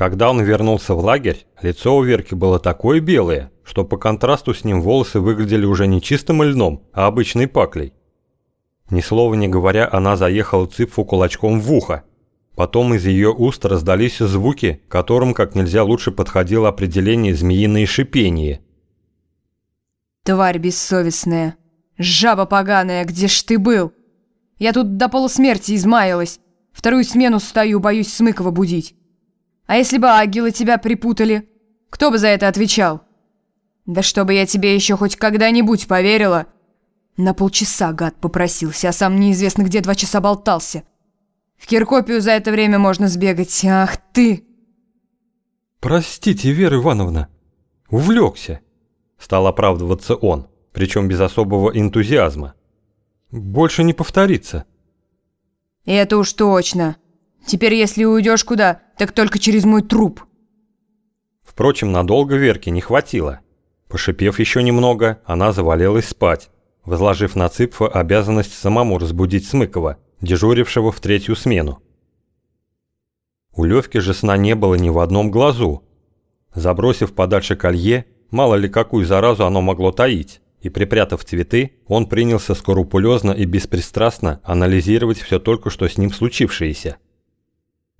Когда он вернулся в лагерь, лицо у Верки было такое белое, что по контрасту с ним волосы выглядели уже не чистым льном, а обычной паклей. Ни слова не говоря, она заехала Цыпфу кулачком в ухо. Потом из ее уст раздались звуки, которым как нельзя лучше подходило определение «змеиное шипение». «Тварь бессовестная! Жаба поганая, где ж ты был? Я тут до полусмерти измаялась. Вторую смену стою, боюсь Смыкова будить. А если бы агилы тебя припутали, кто бы за это отвечал? Да чтобы я тебе еще хоть когда-нибудь поверила!» На полчаса гад попросился, а сам неизвестно где два часа болтался. В Киркопию за это время можно сбегать. Ах ты! «Простите, Вера Ивановна, увлекся», – стал оправдываться он, причем без особого энтузиазма. «Больше не повторится». «Это уж точно. Теперь, если уйдешь куда, так только через мой труп». Впрочем, надолго Верки не хватило. Пошипев еще немного, она завалилась спать возложив на Цыпфа обязанность самому разбудить Смыкова, дежурившего в третью смену. У Левки же сна не было ни в одном глазу. Забросив подальше колье, мало ли какую заразу оно могло таить, и припрятав цветы, он принялся скрупулезно и беспристрастно анализировать все только что с ним случившееся.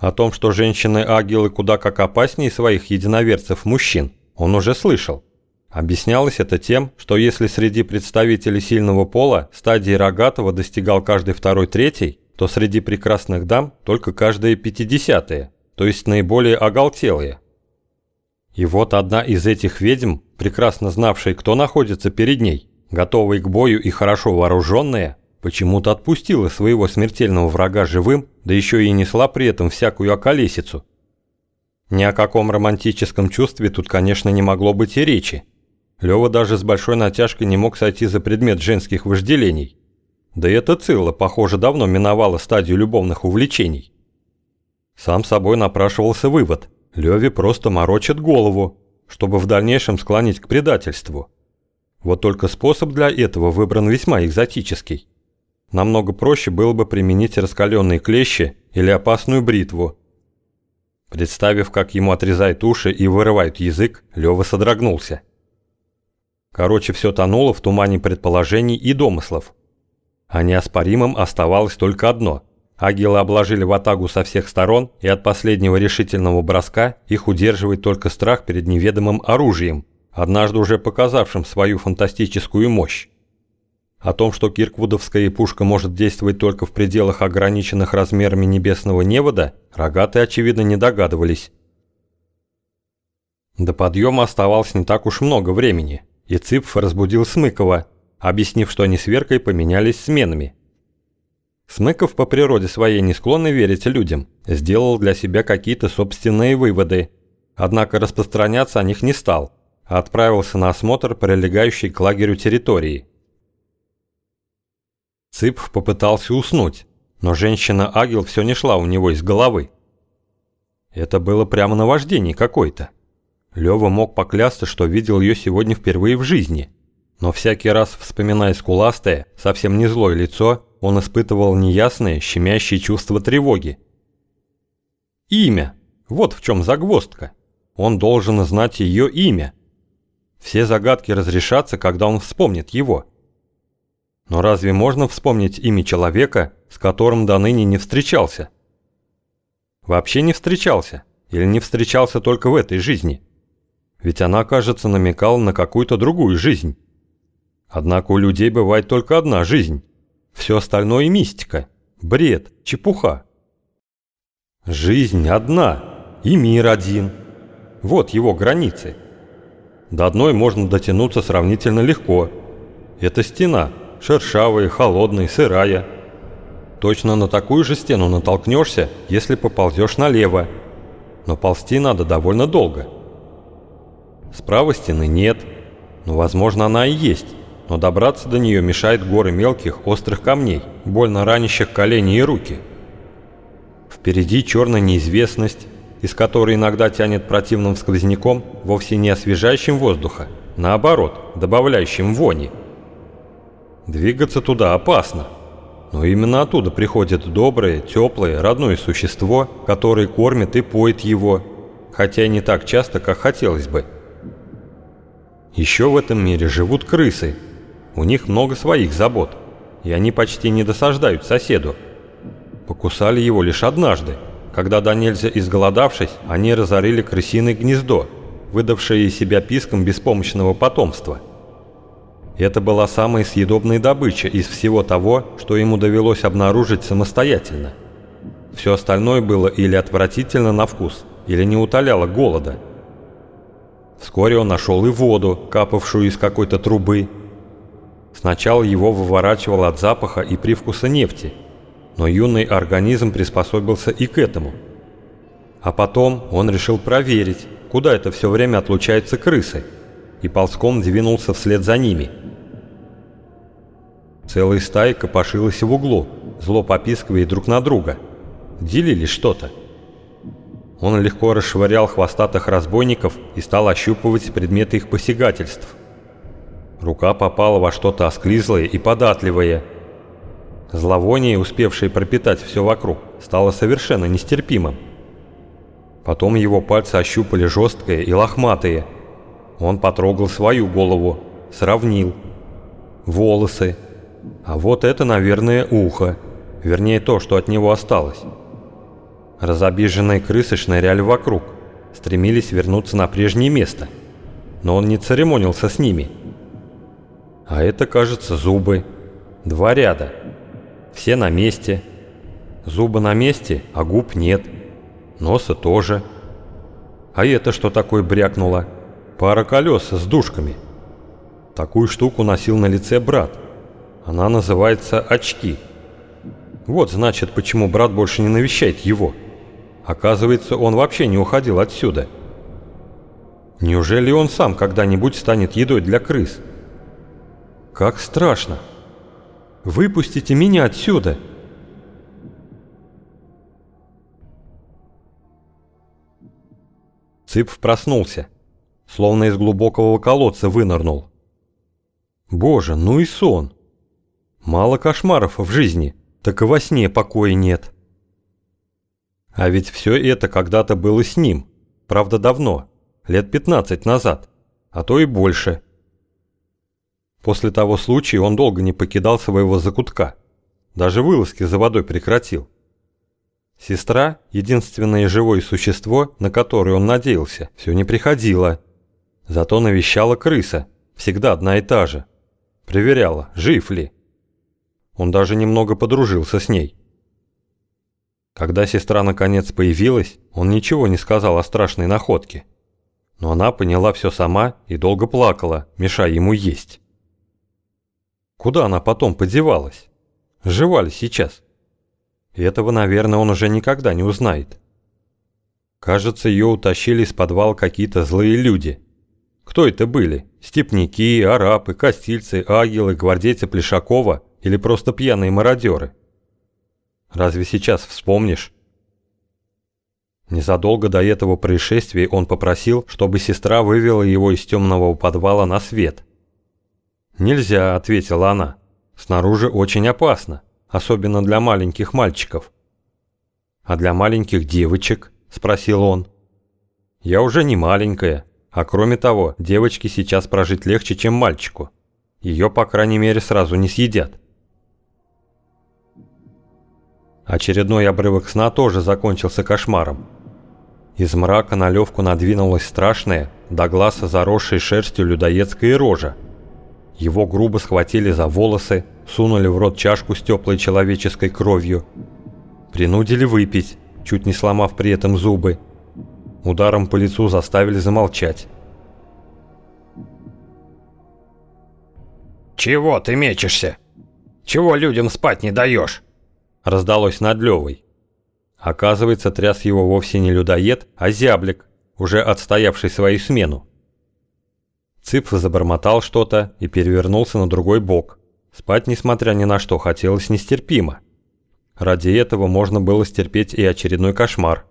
О том, что женщины-агилы куда как опаснее своих единоверцев-мужчин, он уже слышал. Объяснялось это тем, что если среди представителей сильного пола стадии рогатого достигал каждый второй-третий, то среди прекрасных дам только каждая пятидесятая, то есть наиболее оголтелые. И вот одна из этих ведьм, прекрасно знавшая, кто находится перед ней, готовая к бою и хорошо вооруженная, почему-то отпустила своего смертельного врага живым, да еще и несла при этом всякую околесицу. Ни о каком романтическом чувстве тут, конечно, не могло быть и речи. Лёва даже с большой натяжкой не мог сойти за предмет женских вожделений. Да и эта Цилла, похоже, давно миновала стадию любовных увлечений. Сам собой напрашивался вывод. Лёве просто морочит голову, чтобы в дальнейшем склонить к предательству. Вот только способ для этого выбран весьма экзотический. Намного проще было бы применить раскаленные клещи или опасную бритву. Представив, как ему отрезают уши и вырывают язык, Лёва содрогнулся. Короче, все тонуло в тумане предположений и домыслов. А неоспоримым оставалось только одно. Агилы обложили ватагу со всех сторон, и от последнего решительного броска их удерживает только страх перед неведомым оружием, однажды уже показавшим свою фантастическую мощь. О том, что кирквудовская пушка может действовать только в пределах ограниченных размерами небесного невода, рогатые, очевидно, не догадывались. До подъема оставалось не так уж много времени – и Цыпф разбудил Смыкова, объяснив, что они с Веркой поменялись сменами. Смыков по природе своей не склонный верить людям, сделал для себя какие-то собственные выводы, однако распространяться о них не стал, а отправился на осмотр прилегающей к лагерю территории. Цыпф попытался уснуть, но женщина-агил все не шла у него из головы. Это было прямо наваждение какое-то. Лёва мог поклясться, что видел ее сегодня впервые в жизни. Но всякий раз, вспоминая скуластое, совсем не злое лицо, он испытывал неясное, щемящее чувство тревоги. Имя. Вот в чем загвоздка. Он должен знать ее имя. Все загадки разрешатся, когда он вспомнит его. Но разве можно вспомнить имя человека, с которым до ныне не встречался? Вообще не встречался? Или не встречался только в этой жизни? ведь она, кажется, намекала на какую-то другую жизнь. Однако у людей бывает только одна жизнь. Все остальное мистика, бред, чепуха. Жизнь одна, и мир один. Вот его границы. До одной можно дотянуться сравнительно легко. Это стена, шершавая, холодная, сырая. Точно на такую же стену натолкнешься, если поползешь налево. Но ползти надо довольно долго. Справа стены нет, но, возможно, она и есть, но добраться до нее мешает горы мелких острых камней, больно ранящих колени и руки. Впереди черная неизвестность, из которой иногда тянет противным сквозняком, вовсе не освежающим воздуха, наоборот, добавляющим вони. Двигаться туда опасно, но именно оттуда приходит доброе, теплое, родное существо, которое кормит и поет его, хотя не так часто, как хотелось бы. Еще в этом мире живут крысы. У них много своих забот, и они почти не досаждают соседу. Покусали его лишь однажды, когда до нельзя изголодавшись, они разорили крысиное гнездо, выдавшее из себя писком беспомощного потомства. Это была самая съедобная добыча из всего того, что ему довелось обнаружить самостоятельно. Все остальное было или отвратительно на вкус, или не утоляло голода. Вскоре он нашел и воду, капавшую из какой-то трубы. Сначала его выворачивало от запаха и привкуса нефти, но юный организм приспособился и к этому. А потом он решил проверить, куда это все время отлучаются крысы, и ползком двинулся вслед за ними. Целая стая копошилась в углу, зло попискивая друг на друга. Делили что-то. Он легко расшвырял хвостатых разбойников и стал ощупывать предметы их посягательств. Рука попала во что-то осклизлое и податливое. Зловоние, успевшее пропитать все вокруг, стало совершенно нестерпимым. Потом его пальцы ощупали жесткое и лохматые. Он потрогал свою голову, сравнил. Волосы. А вот это, наверное, ухо. Вернее, то, что от него осталось. Разобиженные крысы шныряли вокруг, стремились вернуться на прежнее место. Но он не церемонился с ними. А это, кажется, зубы. Два ряда. Все на месте. Зубы на месте, а губ нет. Носа тоже. А это что такое брякнуло? Пара колес с дужками. Такую штуку носил на лице брат. Она называется очки. Вот значит, почему брат больше не навещает его. Оказывается, он вообще не уходил отсюда. Неужели он сам когда-нибудь станет едой для крыс? Как страшно. Выпустите меня отсюда. Цып проснулся, словно из глубокого колодца вынырнул. Боже, ну и сон. Мало кошмаров в жизни, так и во сне покоя нет. А ведь все это когда-то было с ним, правда давно, лет 15 назад, а то и больше. После того случая он долго не покидал своего закутка, даже вылазки за водой прекратил. Сестра, единственное живое существо, на которое он надеялся, все не приходила. Зато навещала крыса, всегда одна и та же. Проверяла, жив ли. Он даже немного подружился с ней. Когда сестра наконец появилась, он ничего не сказал о страшной находке. Но она поняла все сама и долго плакала, мешая ему есть. Куда она потом подевалась? Жива ли сейчас? Этого, наверное, он уже никогда не узнает. Кажется, ее утащили из подвала какие-то злые люди. Кто это были? Степники, арабы, костильцы, агилы, гвардейцы Плешакова или просто пьяные мародеры? Разве сейчас вспомнишь? Незадолго до этого происшествия он попросил, чтобы сестра вывела его из темного подвала на свет. «Нельзя», — ответила она. «Снаружи очень опасно, особенно для маленьких мальчиков». «А для маленьких девочек?» — спросил он. «Я уже не маленькая, а кроме того, девочке сейчас прожить легче, чем мальчику. Ее, по крайней мере, сразу не съедят». Очередной обрывок сна тоже закончился кошмаром. Из мрака на Левку надвинулась страшная, до глаза заросшая шерстью людоедская рожа. Его грубо схватили за волосы, сунули в рот чашку с теплой человеческой кровью. Принудили выпить, чуть не сломав при этом зубы. Ударом по лицу заставили замолчать. «Чего ты мечешься? Чего людям спать не даешь?» Раздалось над Левой. Оказывается, тряс его вовсе не людоед, а зяблик, уже отстоявший свою смену. Цып забормотал что-то и перевернулся на другой бок. Спать, несмотря ни на что, хотелось нестерпимо. Ради этого можно было стерпеть и очередной кошмар.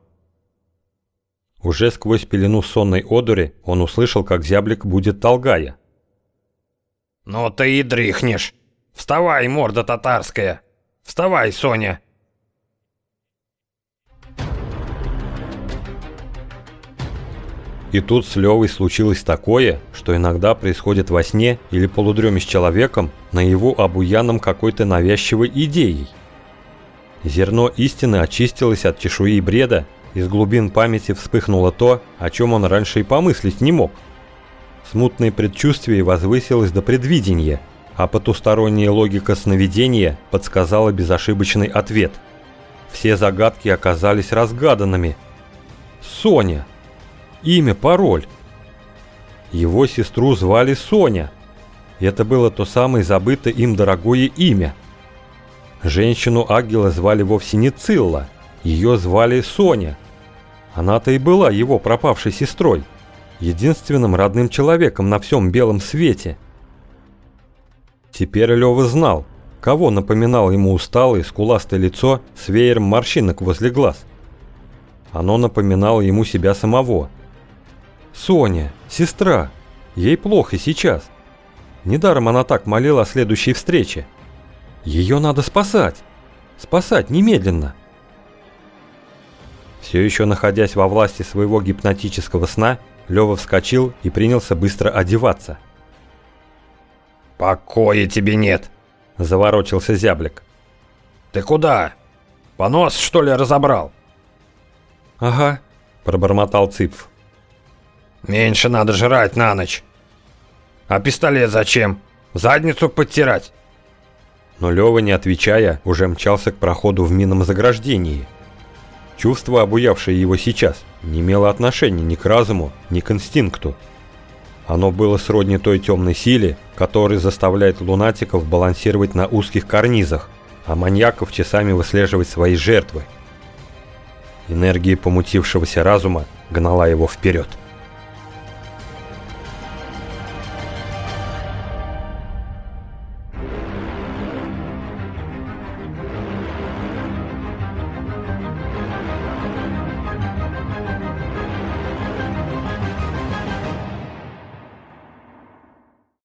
Уже сквозь пелену сонной одури он услышал, как зяблик будет толгая. «Ну ты и дрыхнешь! Вставай, морда татарская!» Вставай, Соня!» И тут с Левой случилось такое, что иногда происходит во сне или полудреме с человеком на его обуянном какой-то навязчивой идеей. Зерно истины очистилось от чешуи и бреда, из глубин памяти вспыхнуло то, о чем он раньше и помыслить не мог. Смутное предчувствие возвысилось до предвидения, а потусторонняя логика сновидения подсказала безошибочный ответ. Все загадки оказались разгаданными. Соня. Имя, пароль. Его сестру звали Соня. Это было то самое забытое им дорогое имя. Женщину ангела звали вовсе не Цилла, ее звали Соня. Она-то и была его пропавшей сестрой, единственным родным человеком на всем белом свете. Теперь Лёва знал, кого напоминало ему усталое, скуластое лицо с веером морщинок возле глаз. Оно напоминало ему себя самого. Соня, сестра, ей плохо сейчас. Недаром она так молила о следующей встрече. Ее надо спасать. Спасать немедленно. Все еще находясь во власти своего гипнотического сна, Лева вскочил и принялся быстро одеваться. «Покоя тебе нет!» – заворочился зяблик. «Ты куда? Понос, что ли, разобрал?» «Ага», – пробормотал Цыпф. «Меньше надо жрать на ночь. А пистолет зачем? Задницу подтирать?» Но Лёва, не отвечая, уже мчался к проходу в минном заграждении. Чувство, обуявшее его сейчас, не имело отношения ни к разуму, ни к инстинкту. Оно было сродни той темной силе, которая заставляет лунатиков балансировать на узких карнизах, а маньяков часами выслеживать свои жертвы. Энергия помутившегося разума гнала его вперед.